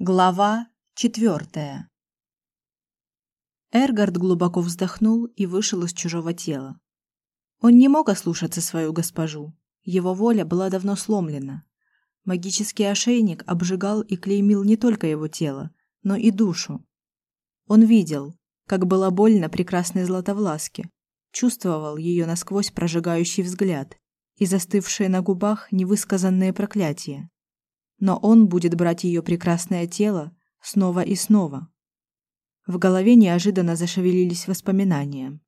Глава четвертая. Эргард глубоко вздохнул и вышел из чужого тела. Он не мог ослушаться свою госпожу. Его воля была давно сломлена. Магический ошейник обжигал и клеймил не только его тело, но и душу. Он видел, как было больно прекрасной Златовласке, чувствовал ее насквозь прожигающий взгляд и застывшие на губах невысказанные проклятия но он будет брать ее прекрасное тело снова и снова. В голове неожиданно зашевелились воспоминания.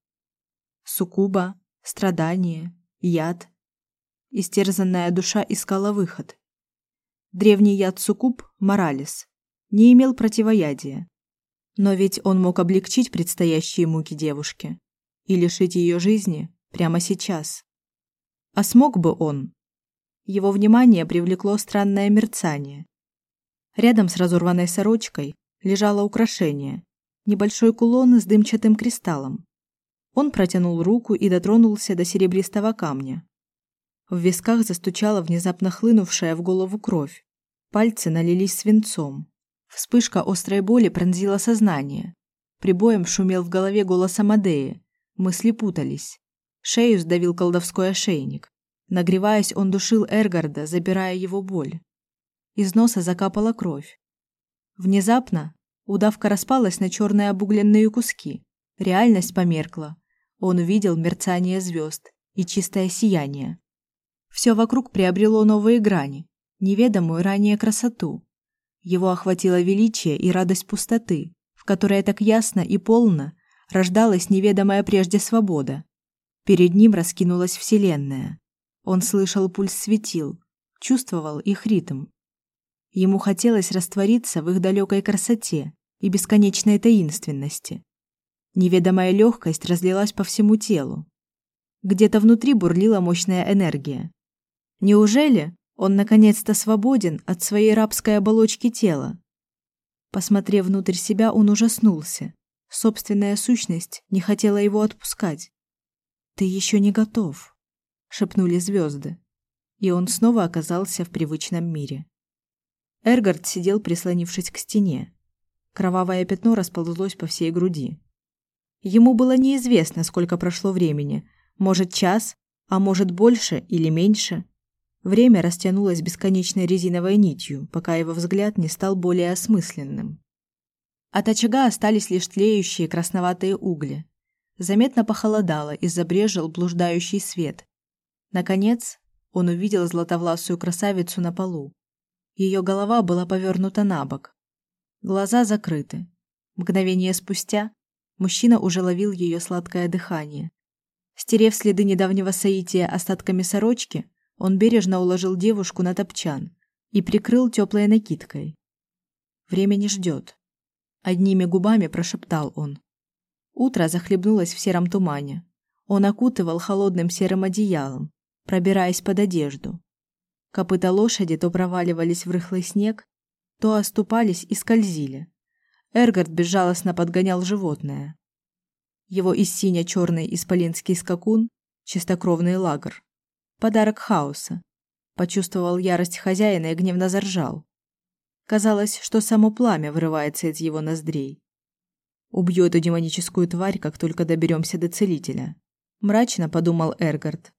Суккуба, страдание, яд. Истерзанная душа искала выход. Древний яд суккуб, моралис, не имел противоядия. Но ведь он мог облегчить предстоящие муки девушки и лишить ее жизни прямо сейчас. А смог бы он? Его внимание привлекло странное мерцание. Рядом с разорванной сорочкой лежало украшение небольшой кулон с дымчатым кристаллом. Он протянул руку и дотронулся до серебристого камня. В висках застучала внезапно хлынувшая в голову кровь. Пальцы налились свинцом. Вспышка острой боли пронзила сознание. Прибоем шумел в голове голос Амадеи. Мысли путались. Шею сдавил колдовской ошейник. Нагреваясь, он душил Эргарда, забирая его боль. Из носа закапала кровь. Внезапно удавка распалась на черные обугленные куски. Реальность померкла. Он увидел мерцание звезд и чистое сияние. Все вокруг приобрело новые грани, неведомую ранее красоту. Его охватило величие и радость пустоты, в которой так ясно и полно рождалась неведомая прежде свобода. Перед ним раскинулась вселенная. Он слышал пульс светил, чувствовал их ритм. Ему хотелось раствориться в их далекой красоте и бесконечной таинственности. Неведомая легкость разлилась по всему телу. Где-то внутри бурлила мощная энергия. Неужели он наконец-то свободен от своей рабской оболочки тела? Посмотрев внутрь себя, он ужаснулся. Собственная сущность не хотела его отпускать. Ты еще не готов шепнули звезды, и он снова оказался в привычном мире. Эргард сидел, прислонившись к стене. Кровавое пятно расползлось по всей груди. Ему было неизвестно, сколько прошло времени, может час, а может больше или меньше. Время растянулось бесконечной резиновой нитью, пока его взгляд не стал более осмысленным. От очага остались лишь тлеющие красноватые угли. Заметно похолодало и забрежил блуждающий свет, Наконец, он увидел златовласую красавицу на полу. Ее голова была повернута на бок. Глаза закрыты. Мгновение спустя мужчина уже ловил ее сладкое дыхание. Стерев следы недавнего соития остатками сорочки, он бережно уложил девушку на топчан и прикрыл теплой накидкой. Время не ждет. Одними губами прошептал он. Утро захлебнулось в сером тумане. Он окутывал холодным серым одеялом, пробираясь под одежду. Копыта лошади то проваливались в рыхлый снег, то оступались и скользили. Эргард безжалостно подгонял животное. Его из сине-черный исполинский скакун, чистокровный лагер. Подарок хаоса. Почувствовал ярость хозяина и гневно заржал. Казалось, что само пламя вырывается из его ноздрей. Убью эту демоническую тварь, как только доберемся до целителя. Мрачно подумал Эргард.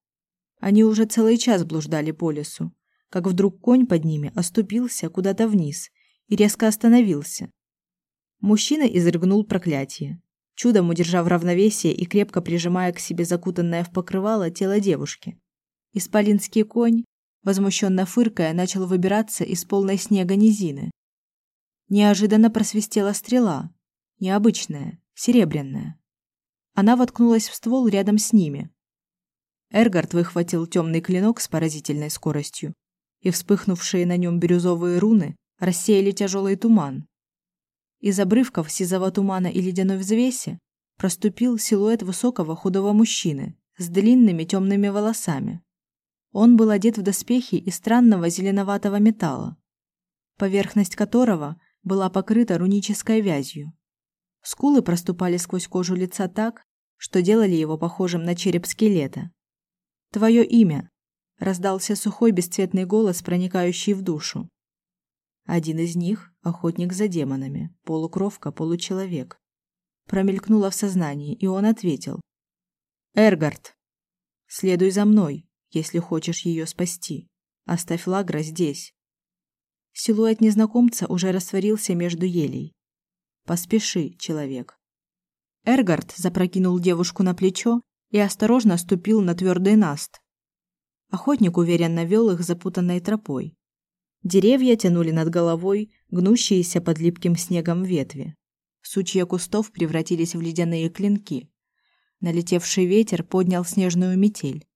Они уже целый час блуждали по лесу, как вдруг конь под ними оступился куда-то вниз и резко остановился. Мужчина изрыгнул проклятие, чудом удержав равновесие и крепко прижимая к себе закутанное в покрывало тело девушки. Исполинский конь, возмущенно фыркая, начал выбираться из полной снега низины. Неожиданно просвистела стрела, необычная, серебряная. Она воткнулась в ствол рядом с ними, Эргард выхватил темный клинок с поразительной скоростью, и вспыхнувшие на нем бирюзовые руны рассеяли тяжелый туман. Из обрывков сизого тумана и ледяной взвеси проступил силуэт высокого худого мужчины с длинными темными волосами. Он был одет в доспехи из странного зеленоватого металла, поверхность которого была покрыта рунической вязью. Скулы проступали сквозь кожу лица так, что делали его похожим на череп скелета. Твое имя, раздался сухой бесцветный голос, проникающий в душу. Один из них – охотник за демонами, полукровка, получеловек. Промелькнуло в сознании, и он ответил. «Эргард, следуй за мной, если хочешь ее спасти. Оставь Лагра здесь». Силуэт незнакомца уже растворился между елей. «Поспеши, человек». Эргард запрокинул девушку на плечо и осторожно ступил на твердый наст. Охотник уверенно вел их запутанной тропой. Деревья тянули над головой гнущиеся под липким снегом ветви. Сучья кустов превратились в ледяные клинки. Налетевший ветер поднял снежную метель.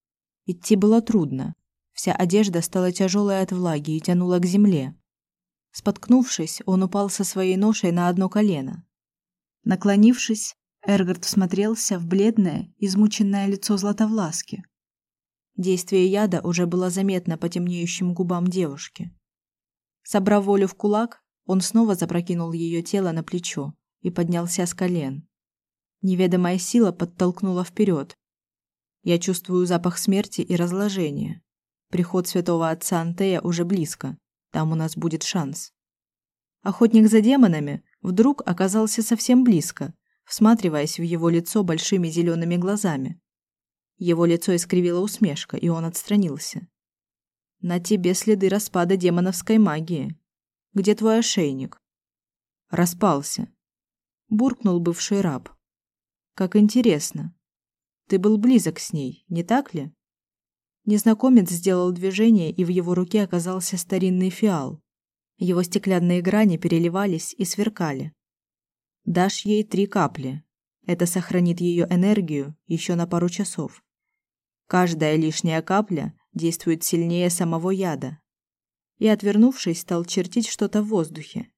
Идти было трудно. Вся одежда стала тяжелой от влаги и тянула к земле. Споткнувшись, он упал со своей ношей на одно колено. Наклонившись, Эргард всмотрелся в бледное, измученное лицо Златовласки. Действие яда уже было заметно по темнеющим губам девушки. Собрав волю в кулак, он снова запрокинул ее тело на плечо и поднялся с колен. Неведомая сила подтолкнула вперед. Я чувствую запах смерти и разложения. Приход святого отца Антея уже близко. Там у нас будет шанс. Охотник за демонами вдруг оказался совсем близко, всматриваясь в его лицо большими зелеными глазами. Его лицо искривила усмешка, и он отстранился. На тебе следы распада демоновской магии. Где твой ошейник? Распался. Буркнул бывший раб. Как интересно. Ты был близок с ней, не так ли? Незнакомец сделал движение, и в его руке оказался старинный фиал. Его стеклянные грани переливались и сверкали. Дашь ей три капли. Это сохранит ее энергию еще на пару часов. Каждая лишняя капля действует сильнее самого яда. И, отвернувшись, стал чертить что-то в воздухе.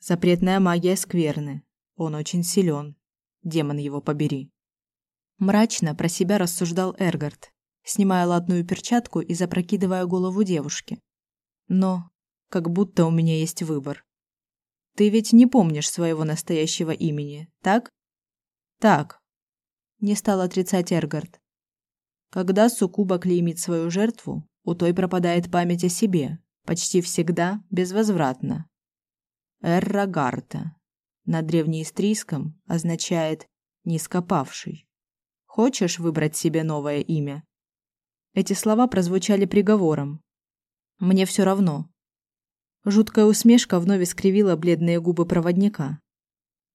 Запретная магия скверны. Он очень силен. Демон его побери. Мрачно про себя рассуждал Эргард, снимая латную перчатку и запрокидывая голову девушки. Но как будто у меня есть выбор. Ты ведь не помнишь своего настоящего имени, так? Так. Не стал отрицать Эргард. Когда суккуба клеймит свою жертву, у той пропадает память о себе, почти всегда безвозвратно. Эррагарта на древнеистрийском означает «низкопавший». Хочешь выбрать себе новое имя? Эти слова прозвучали приговором. Мне все равно. Жуткая усмешка вновь искривила бледные губы проводника.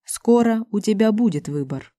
Скоро у тебя будет выбор.